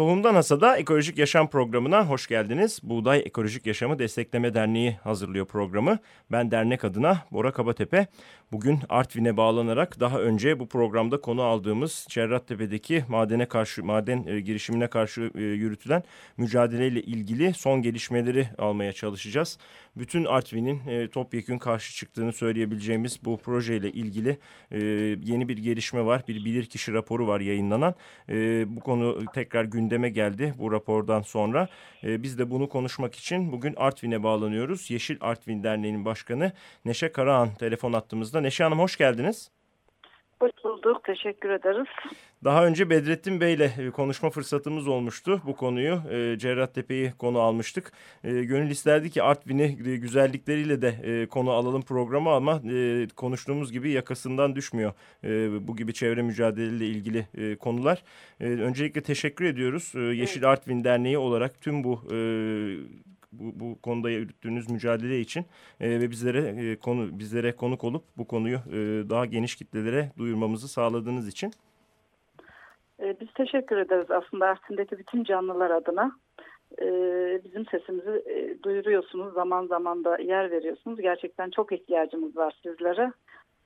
Tohumdan Hasada Ekolojik Yaşam programına hoş geldiniz. Buğday Ekolojik Yaşamı Destekleme Derneği hazırlıyor programı. Ben dernek adına Bora Kabatepe. Bugün Artvin'e bağlanarak daha önce bu programda konu aldığımız Cerrahtepe'deki madene karşı maden e, girişimine karşı e, yürütülen mücadeleyle ilgili son gelişmeleri almaya çalışacağız. Bütün Artvin'in e, topyekün karşı çıktığını söyleyebileceğimiz bu projeyle ilgili e, yeni bir gelişme var. Bir bilirkişi raporu var yayınlanan. E, bu konu tekrar gündeme geldi bu rapordan sonra. E, biz de bunu konuşmak için bugün Artvin'e bağlanıyoruz. Yeşil Artvin Derneği'nin başkanı Neşe Karahan telefon attığımızda. Neşe Hanım hoş geldiniz. Hoş bulduk. Teşekkür ederiz. Daha önce Bedrettin Bey ile e, konuşma fırsatımız olmuştu bu konuyu. E, Cerrahtepe'yi konu almıştık. E, gönül isterdi ki Artvin'i e, güzellikleriyle de e, konu alalım programı ama e, konuştuğumuz gibi yakasından düşmüyor e, bu gibi çevre mücadeleleriyle ilgili e, konular. E, öncelikle teşekkür ediyoruz. E, Yeşil Artvin Derneği olarak tüm bu e, bu, bu konuda yürüttüğünüz mücadele için e, ve bizlere e, konu bizlere konuk olup bu konuyu e, daha geniş kitlelere duyurmamızı sağladığınız için. E, biz teşekkür ederiz aslında Artvin'deki bütün canlılar adına. E, bizim sesimizi e, duyuruyorsunuz, zaman zaman da yer veriyorsunuz. Gerçekten çok ihtiyacımız var sizlere.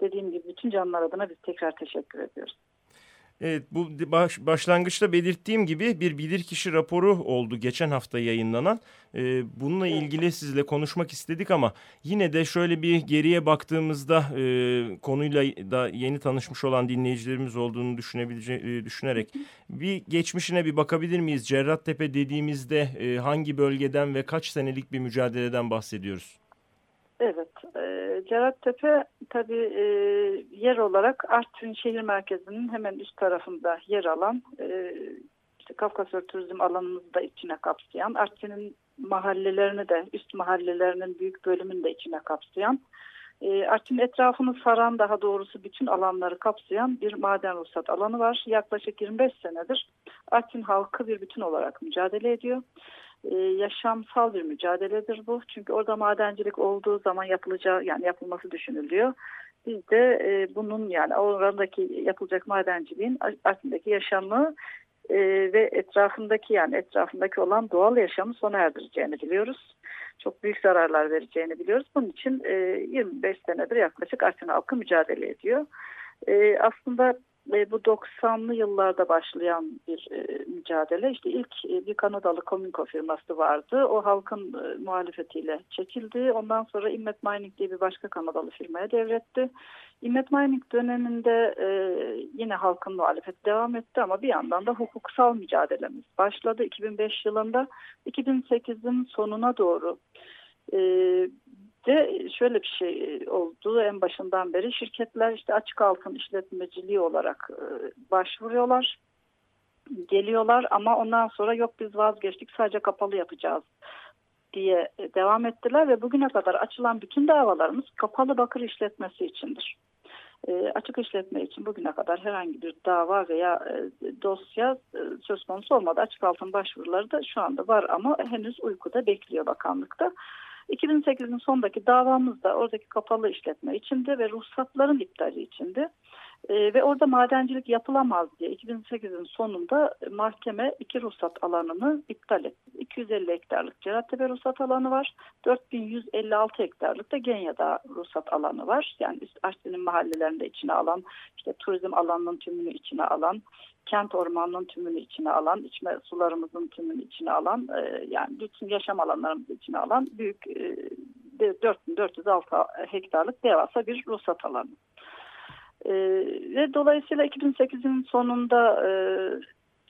Dediğim gibi bütün canlılar adına biz tekrar teşekkür ediyoruz. Evet bu baş, başlangıçta belirttiğim gibi bir bilirkişi raporu oldu geçen hafta yayınlanan. Ee, bununla ilgili sizle konuşmak istedik ama yine de şöyle bir geriye baktığımızda e, konuyla da yeni tanışmış olan dinleyicilerimiz olduğunu düşünebilece düşünerek bir geçmişine bir bakabilir miyiz? Cerrahtepe dediğimizde e, hangi bölgeden ve kaç senelik bir mücadeleden bahsediyoruz? Evet, e, Cerattepe tabii e, yer olarak Artvin şehir merkezinin hemen üst tarafında yer alan, e, işte Kafkasör turizm alanımızı da içine kapsayan, Artvin'in mahallelerini de, üst mahallelerinin büyük bölümünü de içine kapsayan, e, Artvin etrafını saran daha doğrusu bütün alanları kapsayan bir maden ruhsat alanı var. Yaklaşık 25 senedir Artvin halkı bir bütün olarak mücadele ediyor e, yaşamsal bir mücadeledir bu. Çünkü orada madencilik olduğu zaman yapılacağı yani yapılması düşünülüyor. Biz de e, bunun yani oradaki yapılacak madenciliğin aslındaki yaşamı e, ve etrafındaki yani etrafındaki olan doğal yaşamı sona erdireceğini biliyoruz. Çok büyük zararlar vereceğini biliyoruz. Bunun için e, 25 senedir yaklaşık Artvin halkı mücadele ediyor. Aslında ve bu 90'lı yıllarda başlayan bir e, mücadele. İşte ilk e, bir Kanadalı Cominco firması vardı. O halkın e, muhalefetiyle çekildi. Ondan sonra Immet Mining diye bir başka Kanadalı firmaya devretti. Immet Mining döneminde e, yine halkın muhalefeti devam etti ama bir yandan da hukuksal mücadelemiz başladı 2005 yılında. 2008'in sonuna doğru e, de şöyle bir şey e, oldu en başından beri şirketler işte açık altın işletmeciliği olarak e, başvuruyorlar geliyorlar ama ondan sonra yok biz vazgeçtik sadece kapalı yapacağız diye e, devam ettiler ve bugüne kadar açılan bütün davalarımız kapalı bakır işletmesi içindir. E, açık işletme için bugüne kadar herhangi bir dava veya e, dosya e, söz konusu olmadı. Açık altın başvuruları da şu anda var ama henüz uykuda bekliyor bakanlıkta. 2008'in sondaki davamız da oradaki kapalı işletme içinde ve ruhsatların iptali içinde. E, ve orada madencilik yapılamaz diye 2008'in sonunda mahkeme iki ruhsat alanını iptal etti. 250 hektarlık Cerattepe ruhsat alanı var. 4156 hektarlık da Genya'da ruhsat alanı var. Yani Artvin'in mahallelerinde içine alan, işte turizm alanının tümünü içine alan, kent ormanının tümünü içine alan, içme sularımızın tümünü içine alan, e, yani bütün yaşam alanlarımızı içine alan büyük e, 4406 hektarlık devasa bir ruhsat alanı. E, ve dolayısıyla 2008'in sonunda e,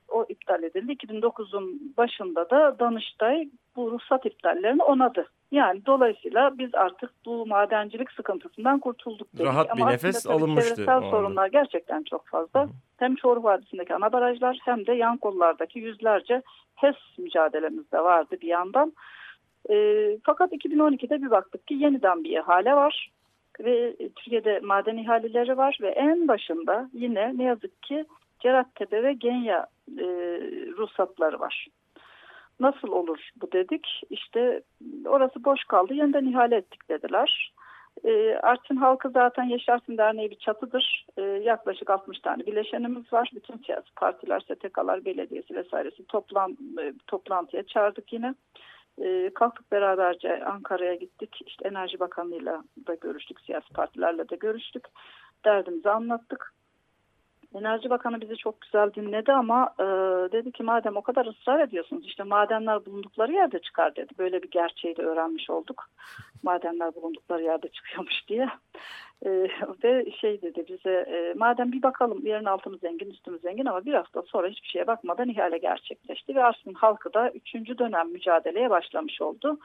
o iptal edildi. 2009'un başında da Danıştay bu ruhsat iptallerini onadı. Yani dolayısıyla biz artık bu madencilik sıkıntısından kurtulduk. Dedik. Rahat Ama bir nefes alınmıştı. Çevresel sorunlar gerçekten çok fazla. Hı. Hem Çoruh Vadisi'ndeki ana barajlar hem de yan kollardaki yüzlerce HES mücadelemiz de vardı bir yandan. E, fakat 2012'de bir baktık ki yeniden bir ihale var ve Türkiye'de maden ihaleleri var ve en başında yine ne yazık ki Cerattepe ve Genya e, ruhsatları var. Nasıl olur bu dedik. İşte orası boş kaldı. Yeniden ihale ettik dediler. E, Artvin halkı zaten Yeşil Derneği bir çatıdır. E, yaklaşık 60 tane bileşenimiz var. Bütün siyasi partiler, STK'lar, belediyesi vesairesi toplan, e, toplantıya çağırdık yine. E, kalktık beraberce Ankara'ya gittik. İşte Enerji Bakanlığı'yla da görüştük, siyasi partilerle de görüştük. Derdimizi anlattık. Enerji Bakanı bizi çok güzel dinledi ama e, dedi ki madem o kadar ısrar ediyorsunuz işte madenler bulundukları yerde çıkar dedi. Böyle bir gerçeği de öğrenmiş olduk. Madenler bulundukları yerde çıkıyormuş diye. E, ve şey dedi bize e, madem bir bakalım yerin altımız zengin üstümüz zengin ama bir hafta sonra hiçbir şeye bakmadan ihale gerçekleşti. Ve aslında halkı da üçüncü dönem mücadeleye başlamış oldu.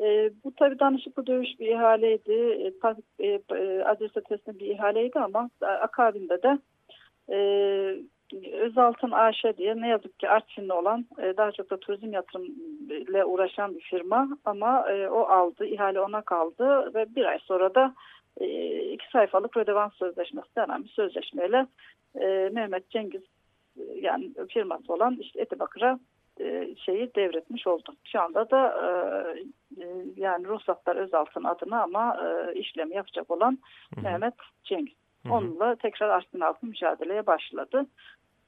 E, bu tabii danışıklı dövüş bir ihaleydi. E, e, e, adres bir ihaleydi ama akabinde de e, Özaltın AŞ diye ne yazık ki Artvinli olan e, daha çok da turizm yatırım ile uğraşan bir firma ama e, o aldı, ihale ona kaldı ve bir ay sonra da e, iki sayfalık Rödevans Sözleşmesi denen bir sözleşmeyle e, Mehmet Cengiz e, yani firması olan işte Etibakır'a e, şeyi devretmiş oldu. Şu anda da e, yani ruhsatlar Özaltın adına ama e, işlemi yapacak olan Hı -hı. Mehmet Cengiz. Hı. Onunla tekrar Artvin halkı mücadeleye başladı.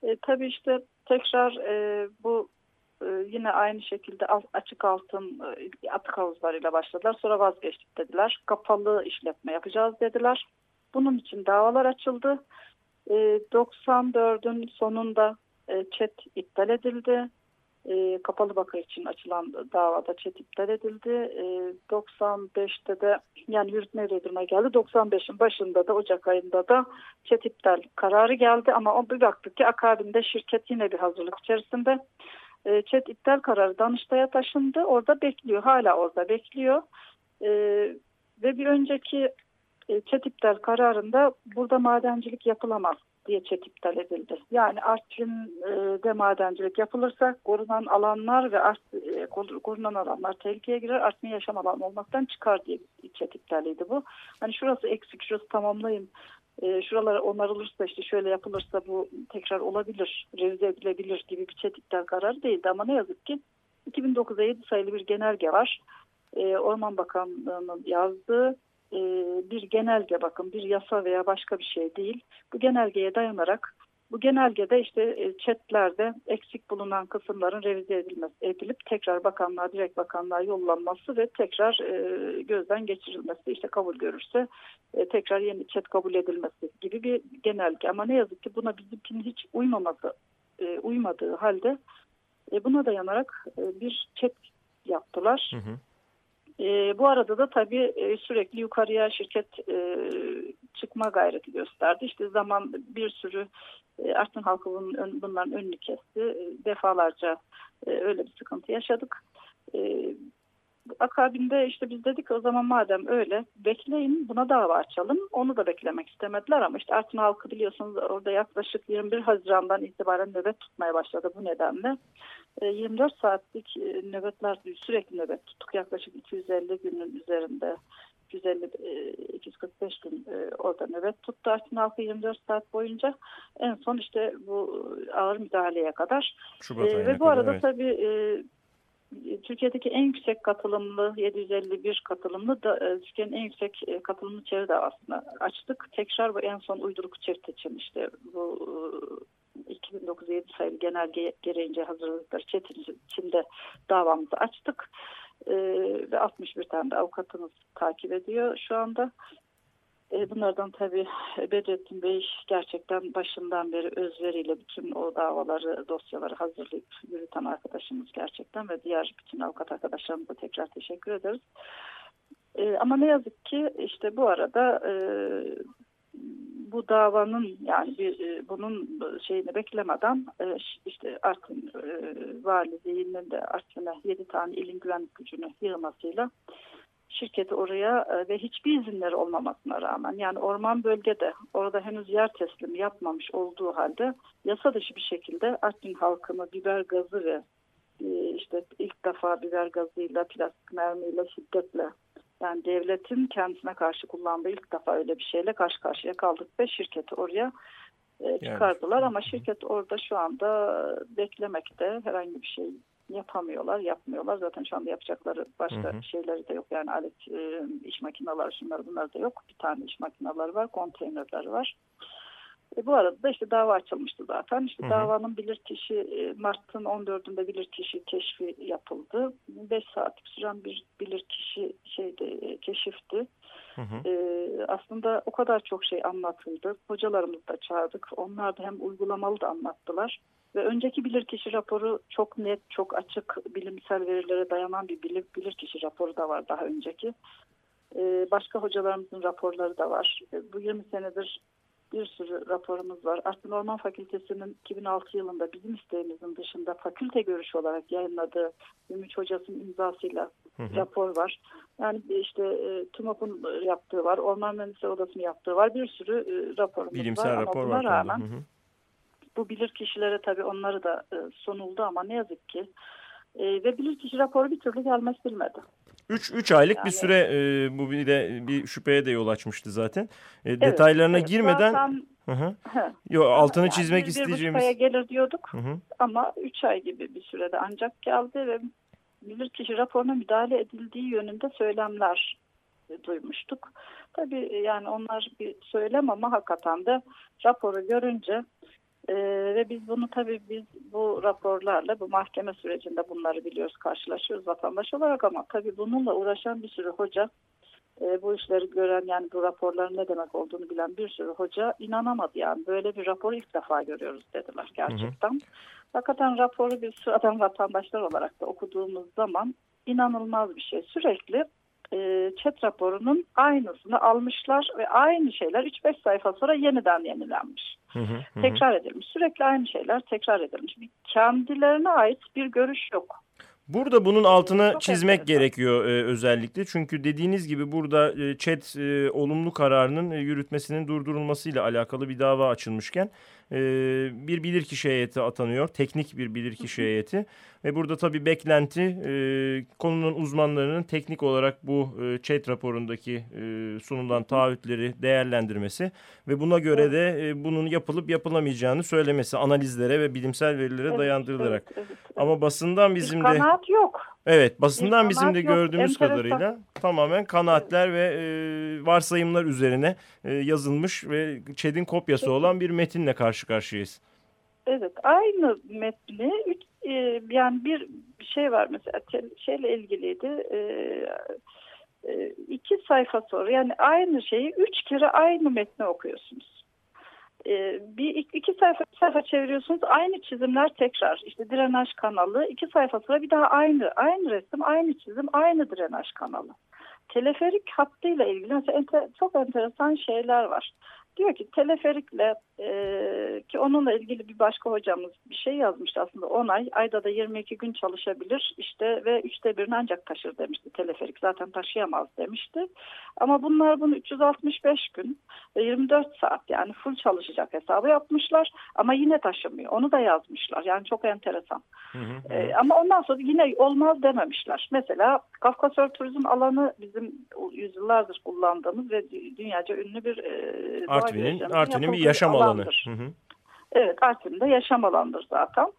E, tabii işte tekrar e, bu e, yine aynı şekilde açık altın e, atık havuzlarıyla başladılar. Sonra vazgeçtik dediler. Kapalı işletme yapacağız dediler. Bunun için davalar açıldı. E, 94'ün sonunda e, çet iptal edildi e, kapalı bakır için açılan davada çet iptal edildi. E, 95'te de yani yürütme üretime geldi. 95'in başında da Ocak ayında da çet iptal kararı geldi ama o bir baktık ki akabinde şirket yine bir hazırlık içerisinde. E, çet iptal kararı Danıştay'a taşındı. Orada bekliyor. Hala orada bekliyor. E, ve bir önceki e, çet iptal kararında burada madencilik yapılamaz diye çet iptal edildi. Yani Artvin'de madencilik yapılırsa korunan alanlar ve art, e, korunan alanlar tehlikeye girer. Artvin yaşam alanı olmaktan çıkar diye çet iptaliydi bu. Hani şurası eksik, şurası tamamlayın. E, şuralar onarılırsa işte şöyle yapılırsa bu tekrar olabilir, revize edilebilir gibi bir çet iptal kararı değildi. Ama ne yazık ki 2009'da 7 sayılı bir genelge var. E, Orman Bakanlığı'nın yazdığı e, bir genelge bakın bir yasa veya başka bir şey değil. Bu genelgeye dayanarak bu genelgede işte e, chatlerde eksik bulunan kısımların revize edilmesi, edilip tekrar bakanlığa, direkt bakanlığa yollanması ve tekrar e, gözden geçirilmesi, işte kabul görürse tekrar yeni chat kabul edilmesi gibi bir genelge. Ama ne yazık ki buna bizimkinin hiç uymaması, uymadığı halde buna dayanarak bir chat yaptılar. Hı hı. E, bu arada da tabii e, sürekli yukarıya şirket e, çıkma gayreti gösterdi. İşte zaman bir sürü e, Artvin halkı bunun, bunların önünü kesti. E, defalarca e, öyle bir sıkıntı yaşadık. E, akabinde işte biz dedik o zaman madem öyle bekleyin buna dava açalım. Onu da beklemek istemediler ama işte Artvin halkı biliyorsunuz orada yaklaşık 21 Haziran'dan itibaren nöbet tutmaya başladı bu nedenle. 24 e, saatlik e, nöbetler sürekli nöbet tuttuk. Yaklaşık 250 günün üzerinde 250 245 e, gün orada nöbet tuttu Artvin halkı 24 saat boyunca. En son işte bu ağır müdahaleye kadar. Şubat ee, ve bu kadar, arada evet. tabii Türkiye'deki en yüksek katılımlı 751 katılımlı da Türkiye'nin en yüksek katılımlı çevre davasını açtık. Tekrar bu en son uyduruk çift için işte bu 2009 7 sayılı genelge gereğince hazırladıkları çetin içinde davamızı açtık. E, ve 61 tane de avukatımız takip ediyor şu anda. E, bunlardan tabii Bedrettin Bey gerçekten başından beri özveriyle bütün o davaları, dosyaları hazırlayıp yürüten arkadaşımız gerçekten ve diğer bütün avukat arkadaşlarımıza tekrar teşekkür ederiz. E, ama ne yazık ki işte bu arada e, bu davanın yani bir, e, bunun şeyini beklemeden e, işte Artvin e, valiliğinin de Artvin'e 7 tane ilin güvenlik gücünü yığmasıyla şirketi oraya ve hiçbir izinleri olmamasına rağmen yani orman bölgede orada henüz yer teslimi yapmamış olduğu halde yasa dışı bir şekilde Artvin halkını biber gazı ve işte ilk defa biber gazıyla plastik mermiyle şiddetle yani devletin kendisine karşı kullandığı ilk defa öyle bir şeyle karşı karşıya kaldık ve şirketi oraya e, çıkardılar yani. ama şirket orada şu anda beklemekte herhangi bir şey yapamıyorlar, yapmıyorlar. Zaten şu anda yapacakları başka hı hı. şeyleri de yok. Yani alet, e, iş makineleri, şunlar bunlar da yok. Bir tane iş makineleri var, konteynerler var. E, bu arada da işte dava açılmıştı zaten. İşte hı hı. davanın bilirkişi e, Mart'ın 14'ünde bilirkişi keşfi yapıldı. 5 saatlik süren bir bilirkişi şeyde e, keşifti. Hı hı. E, aslında o kadar çok şey anlatıldı. Hocalarımızı da çağırdık. Onlar da hem uygulamalı da anlattılar. Ve önceki bilirkişi raporu çok net, çok açık bilimsel verilere dayanan bir bilir, bilirkişi raporu da var daha önceki. Ee, başka hocalarımızın raporları da var. Ee, bu 20 senedir bir sürü raporumuz var. Artvin Orman Fakültesi'nin 2006 yılında bizim isteğimizin dışında fakülte görüşü olarak yayınladığı Ümit Hocası'nın imzasıyla hı hı. rapor var. Yani işte e, TÜMOP'un yaptığı var, Orman Mühendisleri Odası'nın yaptığı var. Bir sürü e, raporumuz Bilimsel var. rapor Ama buna var. rağmen hı hı. bu bilir kişilere tabii onları da e, sunuldu ama ne yazık ki e, ve bilirkişi raporu bir türlü gelmez bilmedi. 3 3 aylık yani, bir süre e, bu bir de bir şüpheye de yol açmıştı zaten. E, evet, detaylarına evet, girmeden zaten, hı hı. Yo, altını yani çizmek bir, isteyeceğimiz bir gelir diyorduk. Hı hı. Ama 3 ay gibi bir sürede ancak geldi ve bilirkişi raporuna müdahale edildiği yönünde söylemler duymuştuk. Tabii yani onlar bir söylem ama hakikaten de raporu görünce ee, ve biz bunu tabii biz bu raporlarla bu mahkeme sürecinde bunları biliyoruz karşılaşıyoruz vatandaş olarak ama tabii bununla uğraşan bir sürü hoca e, bu işleri gören yani bu raporların ne demek olduğunu bilen bir sürü hoca inanamadı yani böyle bir raporu ilk defa görüyoruz dediler gerçekten. Hı hı. Hakikaten raporu bir sıradan vatandaşlar olarak da okuduğumuz zaman inanılmaz bir şey. Sürekli e, chat raporunun aynısını almışlar ve aynı şeyler 3-5 sayfa sonra yeniden yenilenmiş. Hı hı, tekrar edilmiş. Sürekli aynı şeyler tekrar edilmiş. Bir kendilerine ait bir görüş yok. Burada bunun altını Çok çizmek enteresan. gerekiyor e, özellikle. Çünkü dediğiniz gibi burada e, chat e, olumlu kararının e, yürütmesinin durdurulmasıyla alakalı bir dava açılmışken e, bir bilirkişi heyeti atanıyor. Teknik bir bilirkişi heyeti. Ve burada tabii beklenti e, konunun uzmanlarının teknik olarak bu e, chat raporundaki e, sunulan taahhütleri değerlendirmesi ve buna göre de e, bunun yapılıp yapılamayacağını söylemesi analizlere ve bilimsel verilere evet, dayandırılarak. Evet, evet, evet. Ama basından bizim de... Kanaat yok. Evet basından bizim de gördüğümüz Enteresan. kadarıyla tamamen kanaatler ve e, varsayımlar üzerine e, yazılmış ve ÇED'in kopyası evet. olan bir metinle karşı karşıyayız. Evet aynı metni e, yani bir şey var mesela şeyle ilgiliydi e, e, iki sayfa sonra yani aynı şeyi üç kere aynı metni okuyorsunuz. E, bir iki sayfa sayfa çeviriyorsunuz aynı çizimler tekrar işte drenaj kanalı iki sayfa sonra bir daha aynı aynı resim aynı çizim aynı drenaj kanalı teleferik hattıyla ilgili mesela enter, çok enteresan şeyler var. Diyor ki teleferikle e, ki onunla ilgili bir başka hocamız bir şey yazmıştı aslında 10 ay ayda da 22 gün çalışabilir işte ve üçte birini ancak taşır demişti teleferik zaten taşıyamaz demişti. Ama bunlar bunu 365 gün ve 24 saat yani full çalışacak hesabı yapmışlar ama yine taşımıyor onu da yazmışlar yani çok enteresan. Hı hı. E, ama ondan sonra yine olmaz dememişler. Mesela Kafkasör turizm alanı bizim yüzyıllardır kullandığımız ve dünyaca ünlü bir e, Artvin'in Artvin'in bir yaşam alanı. Hı hı. Evet Artvin'de yaşam alanıdır zaten.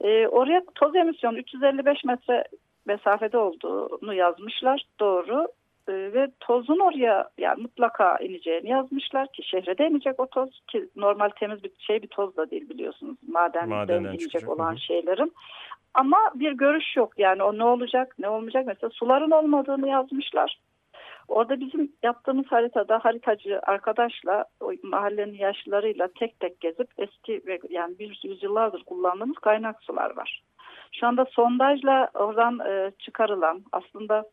E, oraya toz emisyonu 355 metre mesafede olduğunu yazmışlar. Doğru. E, ve tozun oraya yani mutlaka ineceğini yazmışlar ki şehre de inecek o toz ki normal temiz bir şey bir toz da değil biliyorsunuz madenden inecek çıkacak. olan Hı -hı. şeylerin. Ama bir görüş yok yani o ne olacak ne olmayacak mesela suların olmadığını yazmışlar. Orada bizim yaptığımız haritada haritacı arkadaşla mahallenin yaşlılarıyla tek tek gezip eski ve yani bir yüzyıllardır kullandığımız kaynak sular var. Şu anda sondajla oradan e, çıkarılan aslında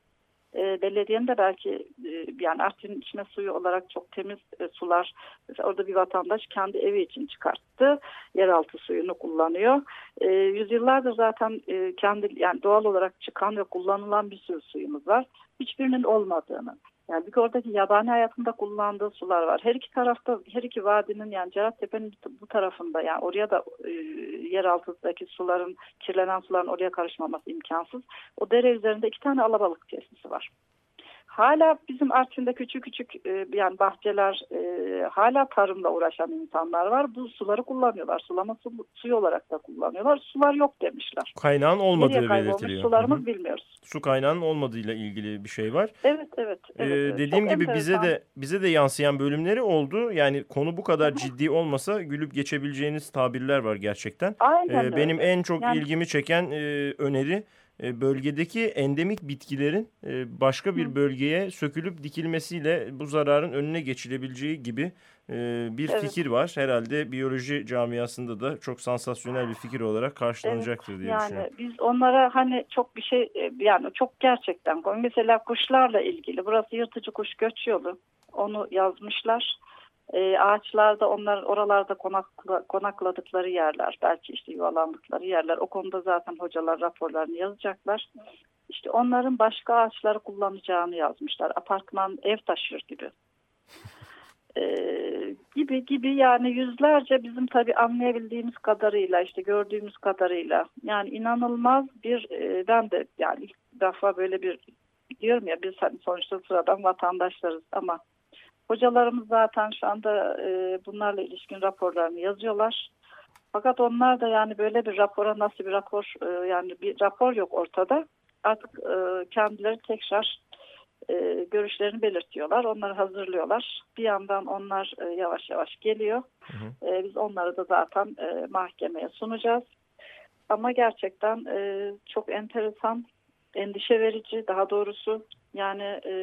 e, belediyenin de belki e, yani Artvin içme suyu olarak çok temiz e, sular mesela orada bir vatandaş kendi evi için çıkarttı yeraltı suyunu kullanıyor. E, yüzyıllardır zaten e, kendi yani doğal olarak çıkan ve kullanılan bir sürü suyumuz var. Hiçbirinin olmadığını yani bir oradaki yabani hayatında kullandığı sular var. Her iki tarafta, her iki vadinin yani Cerattepe'nin bu tarafında yani oraya da e, yer altındaki suların, kirlenen suların oraya karışmaması imkansız. O dere üzerinde iki tane alabalık tesisi var. Hala bizim Artvin'de küçük küçük e, yani bahçeler e, hala tarımla uğraşan insanlar var. Bu suları kullanıyorlar. Sulama su, suyu olarak da kullanıyorlar. Sular yok demişler. Kaynağın olmadığı belirtiliyor. sularımız Hı hı. bilmiyoruz. Su kaynağının olmadığıyla ilgili bir şey var. Evet evet. Ee, evet, evet. dediğim Çok gibi bize enteresan. de bize de yansıyan bölümleri oldu. Yani konu bu kadar ciddi olmasa gülüp geçebileceğiniz tabirler var gerçekten. Aynen Ee, benim öyle. en çok Yani- ilgimi çeken e, öneri bölgedeki endemik bitkilerin e, başka bir bölgeye sökülüp dikilmesiyle bu zararın önüne geçilebileceği gibi e, bir Evet. fikir var. Herhalde biyoloji camiasında da çok sansasyonel bir fikir olarak karşılanacaktır diye Yani düşünüyorum. biz onlara hani çok bir şey e, yani çok gerçekten. Mesela kuşlarla ilgili burası yırtıcı kuş göç yolu. Onu yazmışlar. E, ağaçlarda onlar oralarda konakla, konakladıkları yerler belki işte yuvalandıkları yerler o konuda zaten hocalar raporlarını yazacaklar. İşte onların başka ağaçları kullanacağını yazmışlar. Apartman ev taşır gibi. Ee, gibi gibi yani yüzlerce bizim tabii anlayabildiğimiz kadarıyla işte gördüğümüz kadarıyla yani inanılmaz bir e, ben de yani ilk defa böyle bir diyorum ya biz hani sonuçta sıradan vatandaşlarız ama hocalarımız zaten şu anda e, bunlarla ilişkin raporlarını yazıyorlar. Fakat onlar da yani böyle bir rapora nasıl bir rapor e, yani bir rapor yok ortada. Artık e, kendileri tekrar e, görüşlerini belirtiyorlar. Onları hazırlıyorlar. Bir yandan onlar e, yavaş yavaş geliyor. hı. E, biz onları da zaten e, mahkemeye sunacağız. Ama gerçekten e, çok enteresan, endişe verici daha doğrusu. Yani e,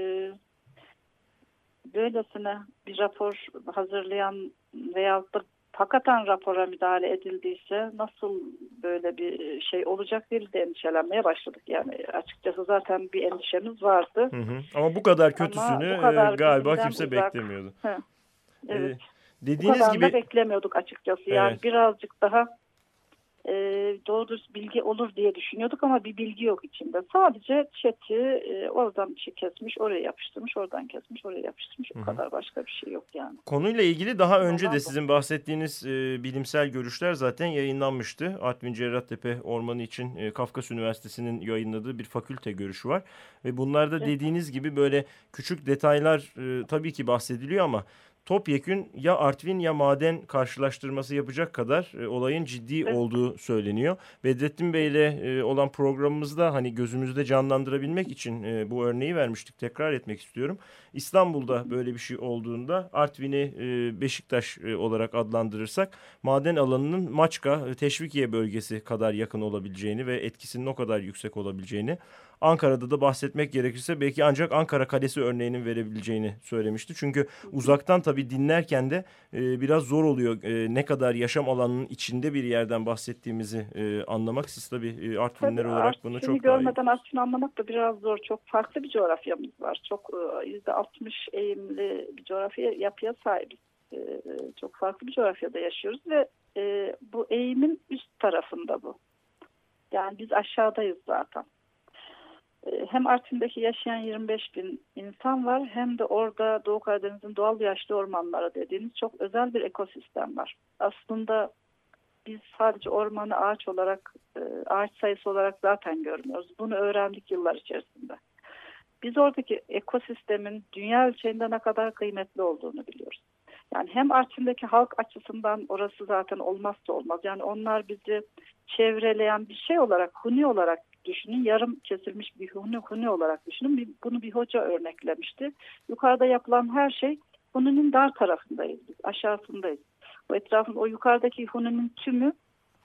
böylesine bir rapor hazırlayan veyahut da hakikaten rapora müdahale edildiyse nasıl böyle bir şey olacak diye de endişelenmeye başladık. Yani açıkçası zaten bir endişemiz vardı. Hı hı. Ama bu kadar kötüsünü bu kadar e, galiba kimse uzak. beklemiyordu. Evet. Ee, Bu dediğiniz kadar da gibi beklemiyorduk açıkçası. Yani Evet. birazcık daha e, doğru dürüst bilgi olur diye düşünüyorduk ama bir bilgi yok içinde. Sadece chat'i e, oradan bir şey kesmiş, oraya yapıştırmış, oradan kesmiş, oraya yapıştırmış. O Hı hı. kadar başka bir şey yok yani. Konuyla ilgili daha önce Ondan de sizin bahsettiğiniz e, bilimsel görüşler zaten yayınlanmıştı. Artvin Cerrahtepe Ormanı için e, Kafkas Üniversitesi'nin yayınladığı bir fakülte görüşü var. Ve bunlarda Evet. dediğiniz gibi böyle küçük detaylar e, tabii ki bahsediliyor ama topyekün ya Artvin ya maden karşılaştırması yapacak kadar e, olayın ciddi Evet. olduğu söyleniyor. Bedrettin Bey ile e, olan programımızda hani gözümüzde canlandırabilmek için e, bu örneği vermiştik. Tekrar etmek istiyorum. İstanbul'da böyle bir şey olduğunda Artvin'i e, Beşiktaş e, olarak adlandırırsak maden alanının Maçka, e, Teşvikiye bölgesi kadar yakın olabileceğini ve etkisinin o kadar yüksek olabileceğini Ankara'da da bahsetmek gerekirse belki ancak Ankara Kalesi örneğinin verebileceğini söylemişti. Çünkü uzaktan tabii dinlerken de e, biraz zor oluyor e, ne kadar yaşam alanının içinde bir yerden bahsettiğimizi e, anlamak. Siz tabii e, Artvinler Tabii olarak bunu Artvin'i çok daha iyi. görmeden Artvin'i anlamak da biraz zor. Çok farklı bir coğrafyamız var. Çok e, yüzde 60 eğimli bir coğrafya yapıya sahibiz. E, Çok farklı bir coğrafyada yaşıyoruz ve e, bu eğimin üst tarafında bu. Yani biz aşağıdayız zaten. E, Hem Artvin'deki yaşayan 25 bin insan var hem de orada Doğu Karadeniz'in doğal yaşlı ormanları dediğimiz çok özel bir ekosistem var. Aslında biz sadece ormanı ağaç olarak, e, ağaç sayısı olarak zaten görmüyoruz. Bunu öğrendik yıllar içerisinde. Biz oradaki ekosistemin dünya ölçeğinde ne kadar kıymetli olduğunu biliyoruz. Yani hem Artvin'deki halk açısından orası zaten olmazsa olmaz. Yani onlar bizi çevreleyen bir şey olarak, huni olarak düşünün. Yarım kesilmiş bir huni, huni olarak düşünün. Bunu bir hoca örneklemişti. Yukarıda yapılan her şey huninin dar tarafındayız biz, aşağısındayız. O etrafın, o yukarıdaki huninin tümü,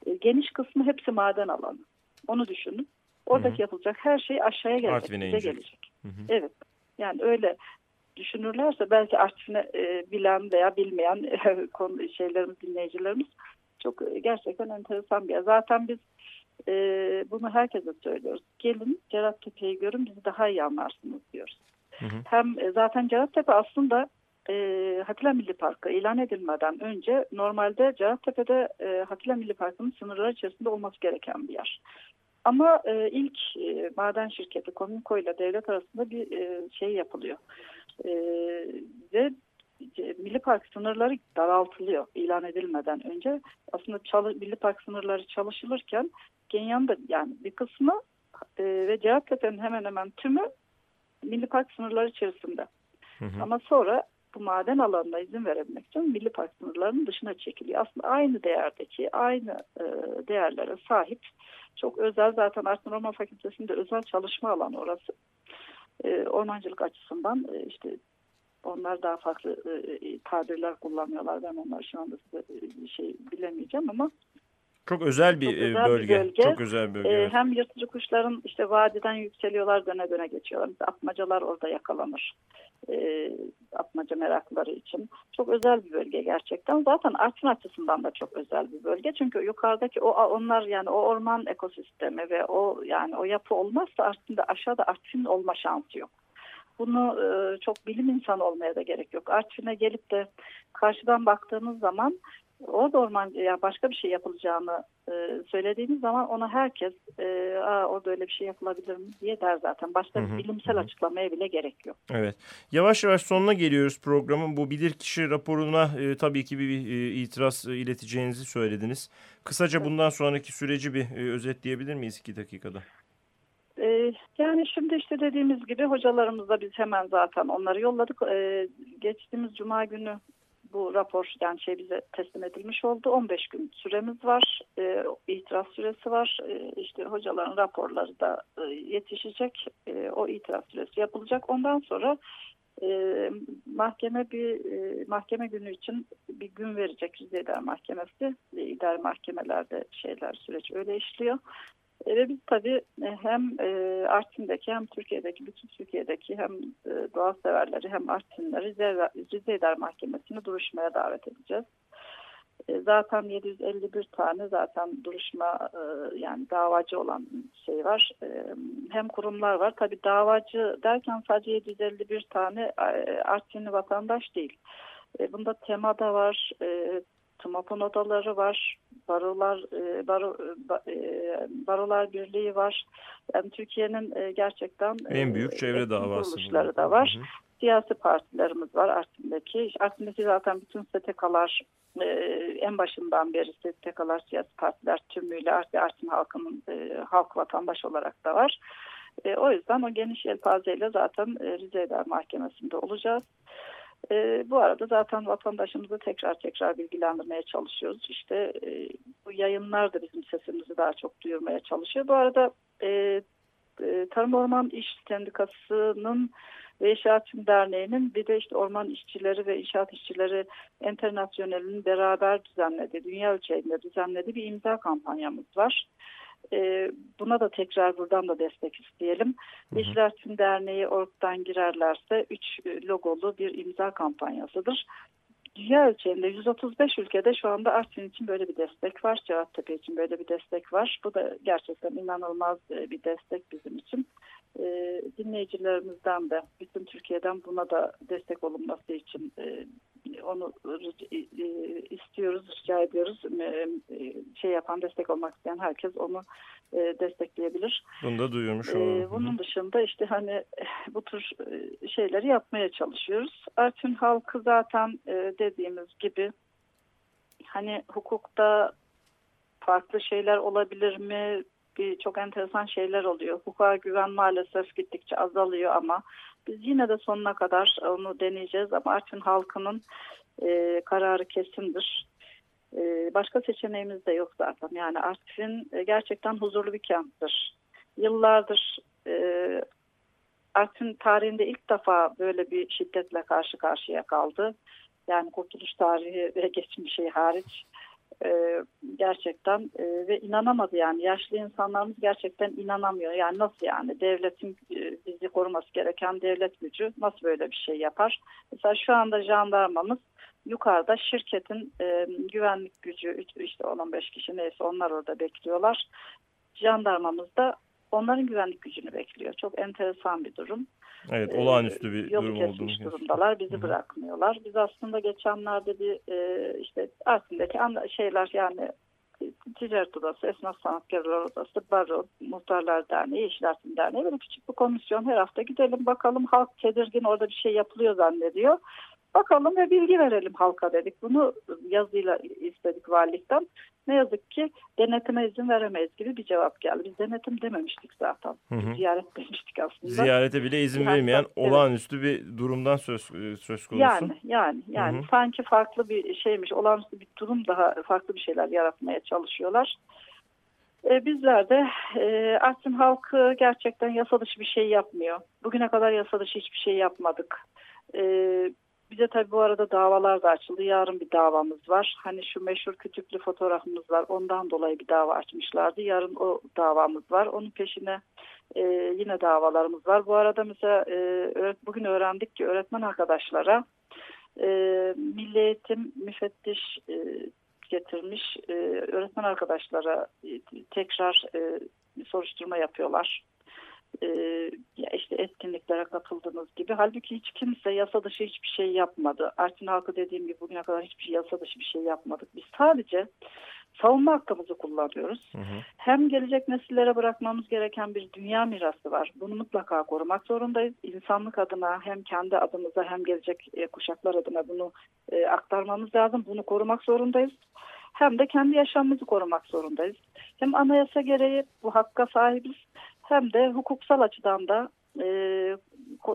e, geniş kısmı hepsi maden alanı. Onu düşünün. Oradaki Hı hı. yapılacak her şey aşağıya gelecek, bize gelecek. Hı hı. Evet. Yani öyle düşünürlerse belki Artvin'e e, bilen veya bilmeyen e, konu şeylerimiz, dinleyicilerimiz çok e, gerçekten enteresan bir yer. Zaten biz e, bunu herkese söylüyoruz. Gelin Cerattepe'yi görün bizi daha iyi anlarsınız diyoruz. Hı hı. Hem e, zaten Cerattepe aslında e, Hatila Milli Parkı ilan edilmeden önce normalde Cerattepe'de e, Hatila Milli Parkı'nın sınırları içerisinde olması gereken bir yer. Ama e, ilk e, maden şirketi Komünko ile devlet arasında bir e, şey yapılıyor. E, ve Milli Park sınırları daraltılıyor ilan edilmeden önce. Aslında çalı, Milli Park sınırları çalışılırken Genyan'da yani bir kısmı e, ve Cerattepe'nin hemen hemen tümü Milli Park sınırları içerisinde. Hı hı. Ama sonra bu maden alanına izin verebilmek için Milli Park sınırlarının dışına çekiliyor. Aslında aynı değerdeki, aynı e, değerlere sahip çok özel zaten Artvin Orman Fakültesi'nde özel çalışma alanı orası. E, ormancılık açısından e, işte onlar daha farklı e, tabirler kullanıyorlar. Ben onlar şu anda size e, şey bilemeyeceğim ama çok özel bir, çok e, özel bölge. bir bölge. Çok özel bir bölge. Ee, hem yırtıcı kuşların işte vadiden yükseliyorlar döne döne geçiyorlar. Mesela atmacalar orada yakalanır. Ee, atmaca merakları için. Çok özel bir bölge gerçekten. Zaten Artvin açısından da çok özel bir bölge. Çünkü yukarıdaki o onlar yani o orman ekosistemi ve o yani o yapı olmazsa Artvin'de aşağıda Artvin olma şansı yok. Bunu e, çok bilim insanı olmaya da gerek yok. Artvin'e gelip de karşıdan baktığınız zaman orada orman ya başka bir şey yapılacağını e, söylediğiniz zaman ona herkes e, Aa, orada öyle bir şey yapılabilir mi diye der zaten. Başka bir bilimsel açıklamaya bile gerek yok. Evet. Yavaş yavaş sonuna geliyoruz programın. Bu bilirkişi raporuna e, tabii ki bir, bir e, itiraz e, ileteceğinizi söylediniz. Kısaca bundan sonraki süreci bir e, özetleyebilir miyiz iki dakikada? E, yani şimdi işte dediğimiz gibi hocalarımızla biz hemen zaten onları yolladık. Ee, geçtiğimiz cuma günü bu rapor yani şey bize teslim edilmiş oldu. 15 gün süremiz var. E, itiraz süresi var. E, işte hocaların raporları da e, yetişecek. E, o itiraz süresi yapılacak. Ondan sonra e, mahkeme bir e, mahkeme günü için bir gün verecek Rize İdare Mahkemesi. E, idare mahkemelerde şeyler süreç öyle işliyor. E, ve biz tabii e, hem e, Artvin'deki hem Türkiye'deki bütün Türkiye'deki hem doğa severleri hem Artvinleri Rize, Rize Mahkemesi'ne duruşmaya davet edeceğiz. Zaten 751 tane zaten duruşma yani davacı olan şey var. Hem kurumlar var. Tabii davacı derken sadece 751 tane Artvinli vatandaş değil. Bunda TEMA'da var, TMAP'ın odaları var, barolar e, baro, e, barolar birliği var. Yani Türkiye'nin e, gerçekten en büyük çevre davası da var. Hı hı. Siyasi partilerimiz var Artvin'deki. Artvin'deki zaten bütün STK'lar en başından beri STK'lar, siyasi partiler tümüyle Artvin, Artvin halkının halk vatandaş olarak da var. o yüzden o geniş yelpazeyle zaten Rize İdare Mahkemesi'nde olacağız. E, bu arada zaten vatandaşımızı tekrar tekrar bilgilendirmeye çalışıyoruz. İşte e, bu yayınlar da bizim sesimizi daha çok duyurmaya çalışıyor. Bu arada e, e, Tarım Orman İş Sendikası'nın ve İnşaat Derneği'nin bir de işte orman işçileri ve inşaat işçileri internasyonelinin beraber düzenlediği, dünya ölçeğinde düzenlediği bir imza kampanyamız var. E, buna da tekrar buradan da destek isteyelim. Yeşil Artvin Derneği ortadan girerlerse 3 logolu bir imza kampanyasıdır. Dünya ölçeğinde 135 ülkede şu anda Artvin için böyle bir destek var. Cevattepe için böyle bir destek var. Bu da gerçekten inanılmaz bir destek bizim için. E, dinleyicilerimizden de bütün Türkiye'den buna da destek olunması için e, onu e, istiyoruz, rica ediyoruz. E, şey yapan, destek olmak isteyen herkes onu e, destekleyebilir. Bunu da duyurmuş olalım. Bunun dışında işte hani bu tür şeyleri yapmaya çalışıyoruz. Artvin halkı zaten dediğimiz gibi hani hukukta farklı şeyler olabilir mi? Çok enteresan şeyler oluyor. Hukuka güven maalesef gittikçe azalıyor ama biz yine de sonuna kadar onu deneyeceğiz ama Artvin halkının e, kararı kesindir. E, başka seçeneğimiz de yok zaten. Yani Artvin e, gerçekten huzurlu bir kenttir. Yıllardır e, Artvin tarihinde ilk defa böyle bir şiddetle karşı karşıya kaldı. Yani kurtuluş tarihi ve geçmişi hariç e, gerçekten e, ve inanamadı yani yaşlı insanlarımız gerçekten inanamıyor. Yani nasıl yani devletin e, bizi koruması gereken devlet gücü nasıl böyle bir şey yapar? Mesela şu anda jandarmamız yukarıda şirketin e, güvenlik gücü işte 15 kişi neyse onlar orada bekliyorlar. Jandarmamız da onların güvenlik gücünü bekliyor. Çok enteresan bir durum. Evet olağanüstü bir Yolu durum olduğunu. durumdalar. Bizi Hı -hı. bırakmıyorlar. Biz aslında geçenlerde bir e, işte Artvin'deki şeyler yani Ticaret Odası, Esnaf Sanatkarlar Odası, Baro, Muhtarlar Derneği, Artvin Derneği böyle küçük bir komisyon her hafta gidelim bakalım halk tedirgin orada bir şey yapılıyor zannediyor. Bakalım ve bilgi verelim halka dedik. Bunu yazıyla istedik valilikten. Ne yazık ki denetime izin veremeyiz gibi bir cevap geldi. Biz denetim dememiştik zaten. Hı hı. Ziyaret demiştik aslında. Ziyarete bile izin yani, vermeyen evet. olağanüstü bir durumdan söz, e, söz konusu. Yani yani yani hı hı. sanki farklı bir şeymiş olağanüstü bir durum daha farklı bir şeyler yaratmaya çalışıyorlar. E, bizler de e, Artvin halkı gerçekten yasa dışı bir şey yapmıyor. Bugüne kadar yasa dışı hiçbir şey yapmadık. E, bize tabii bu arada davalar da açıldı. Yarın bir davamız var. Hani şu meşhur kütüklü fotoğrafımız var. Ondan dolayı bir dava açmışlardı. Yarın o davamız var. Onun peşine e, yine davalarımız var. Bu arada mesela e, bugün öğrendik ki öğretmen arkadaşlara e, Milli Eğitim müfettiş e, getirmiş e, öğretmen arkadaşlara e, tekrar e, soruşturma yapıyorlar. E, ya işte etkinliklere katıldığınız gibi. Halbuki hiç kimse yasa dışı hiçbir şey yapmadı. Artvin halkı dediğim gibi bugüne kadar hiçbir şey yasa dışı bir şey yapmadık. Biz sadece savunma hakkımızı kullanıyoruz. Hı hı. Hem gelecek nesillere bırakmamız gereken bir dünya mirası var. Bunu mutlaka korumak zorundayız. İnsanlık adına hem kendi adımıza hem gelecek e, kuşaklar adına bunu e, aktarmamız lazım. Bunu korumak zorundayız. Hem de kendi yaşamımızı korumak zorundayız. Hem anayasa gereği bu hakka sahibiz hem de hukuksal açıdan da e,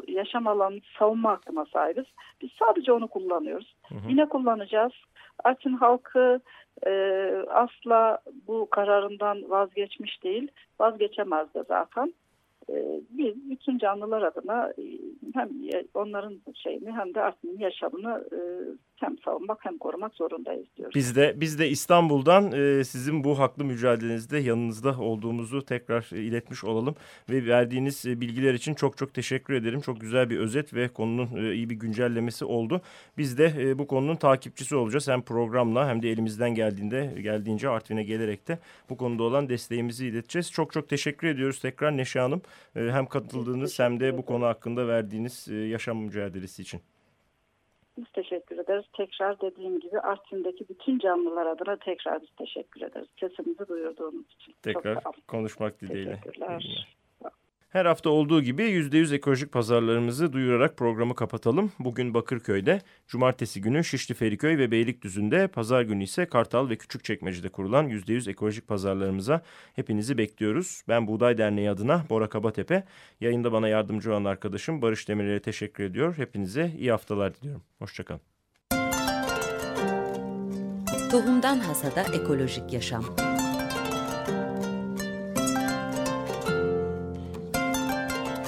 yaşam alanı savunma hakkına sahibiz. Biz sadece onu kullanıyoruz. Hı hı. Yine kullanacağız. Artvin halkı e, asla bu kararından vazgeçmiş değil. Vazgeçemez de zaten. E, biz bütün canlılar adına e, hem onların şeyini hem de Artvin'in yaşamını e, hem savunmak hem korumak zorundayız diyoruz. Biz de biz de İstanbul'dan e, sizin bu haklı mücadelenizde yanınızda olduğumuzu tekrar e, iletmiş olalım ve verdiğiniz e, bilgiler için çok çok teşekkür ederim. Çok güzel bir özet ve konunun e, iyi bir güncellemesi oldu. Biz de e, bu konunun takipçisi olacağız. Hem programla hem de elimizden geldiğinde geldiğince Artvin'e gelerek de bu konuda olan desteğimizi ileteceğiz. Çok çok teşekkür ediyoruz tekrar Neşe Hanım. E, hem katıldığınız hem de bu konu hakkında verdiğiniz e, yaşam mücadelesi için. Biz teşekkür ederiz. Tekrar dediğim gibi Artvin'deki bütün canlılar adına tekrar biz teşekkür ederiz. Sesimizi duyurduğunuz için. Tekrar konuşmak dileğiyle. Teşekkürler. Her hafta olduğu gibi %100 ekolojik pazarlarımızı duyurarak programı kapatalım. Bugün Bakırköy'de, cumartesi günü Şişli Feriköy ve Beylikdüzü'nde, pazar günü ise Kartal ve Küçükçekmece'de kurulan %100 ekolojik pazarlarımıza hepinizi bekliyoruz. Ben Buğday Derneği adına Bora Kabatepe, yayında bana yardımcı olan arkadaşım Barış Demirel'e teşekkür ediyor. Hepinize iyi haftalar diliyorum. Hoşçakalın. Tohumdan Hasada Ekolojik Yaşam